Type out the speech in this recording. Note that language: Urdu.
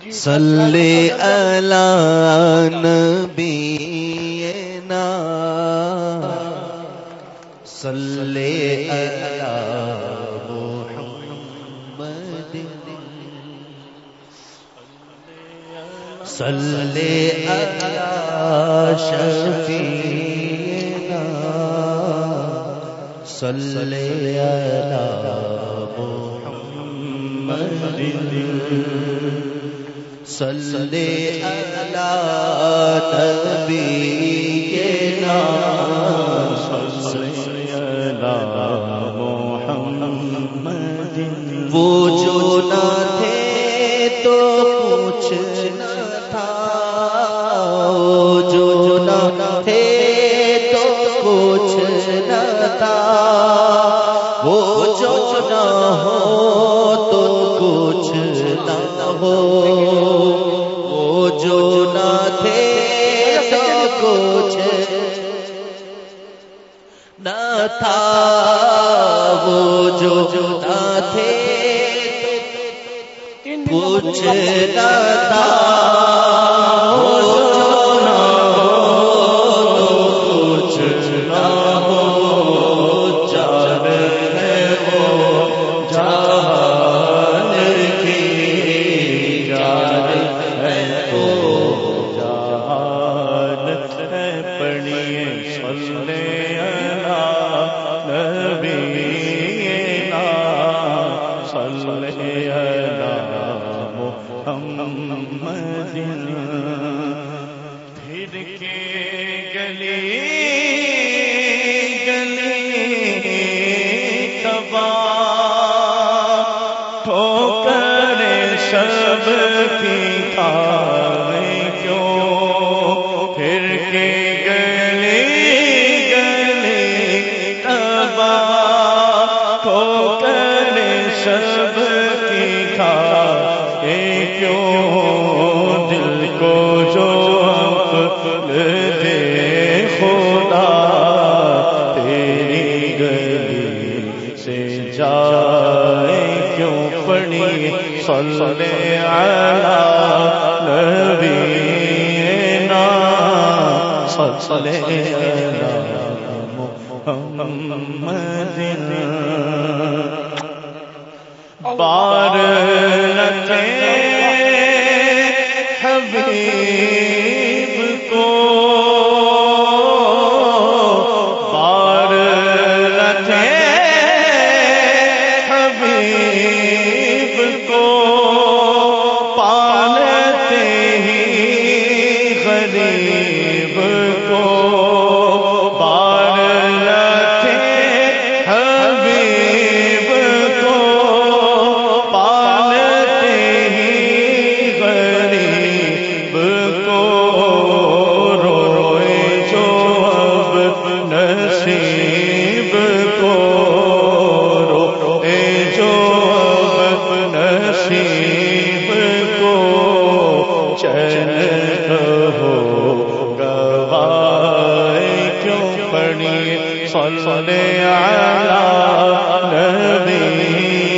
صلی اللہ نبی نا صلی اللہ محمد صلی اللہ شفینا صلی اللہ محمد صلی اللہ نبینا صلی اللہ محمد وہ جو نہ تھے تو کچھ نہ تھا. وہ جو نہ تھے تو کچھ نہ تھا. وہ جو نہ ہو تو کچھ نہ ہو. نہ تھا وہ جو نہ تھے کچھ نہ تھا۔ گلی گلی تبا ٹھوکر سب کی کھائے کیوں؟ پھر کے گلی گلی تبا ٹھوکر سب کی کھائے کیوں؟ سے جائے کیوں پڑی؟ صلی علی نبینا صلی علی محمد بار لتے نصیب کو رو۔ اے جو اب نصیب کو چین ہو گوائے کیوں پڑی؟ صلی آیا نبی۔